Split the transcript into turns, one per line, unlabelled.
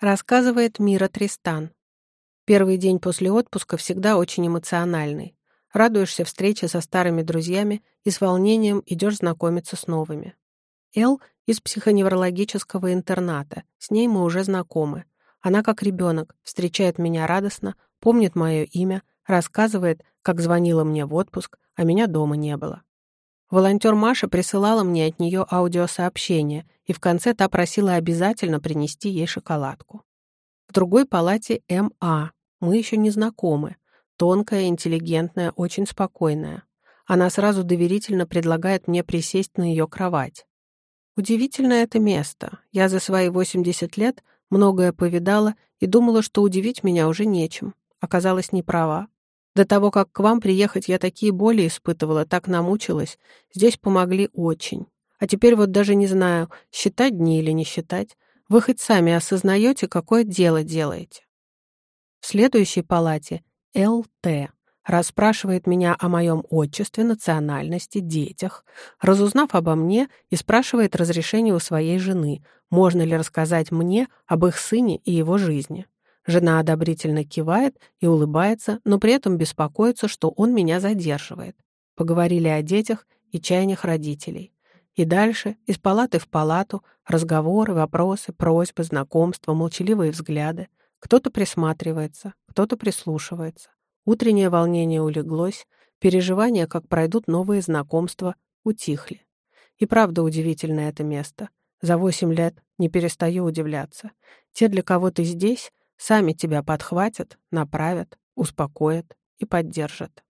Рассказывает Мира Тристан. Первый день после отпуска всегда очень эмоциональный. Радуешься встрече со старыми друзьями и с волнением идешь знакомиться с новыми. Эл из психоневрологического интерната, с ней мы уже знакомы. Она как ребенок, встречает меня радостно, помнит мое имя, рассказывает, как звонила мне в отпуск, а меня дома не было. Волонтер Маша присылала мне от нее аудиосообщение, и в конце та просила обязательно принести ей шоколадку. В другой палате М.А. Мы еще не знакомы. Тонкая, интеллигентная, очень спокойная. Она сразу доверительно предлагает мне присесть на ее кровать. Удивительное это место. Я за свои 80 лет многое повидала и думала, что удивить меня уже нечем. Оказалась неправа. До того, как к вам приехать, я такие боли испытывала, так намучилась. Здесь помогли очень. А теперь вот даже не знаю, считать дни или не считать. Вы хоть сами осознаете, какое дело делаете. В следующей палате ЛТ расспрашивает меня о моем отчестве, национальности, детях, разузнав обо мне и спрашивает разрешение у своей жены, можно ли рассказать мне об их сыне и его жизни. Жена одобрительно кивает и улыбается, но при этом беспокоится, что он меня задерживает. Поговорили о детях и чаяниях родителей. И дальше, из палаты в палату, разговоры, вопросы, просьбы, знакомства, молчаливые взгляды. Кто-то присматривается, кто-то прислушивается. Утреннее волнение улеглось, переживания, как пройдут новые знакомства, утихли. И правда удивительное это место. За восемь лет не перестаю удивляться. Те, для кого ты здесь, Сами тебя подхватят, направят, успокоят и поддержат.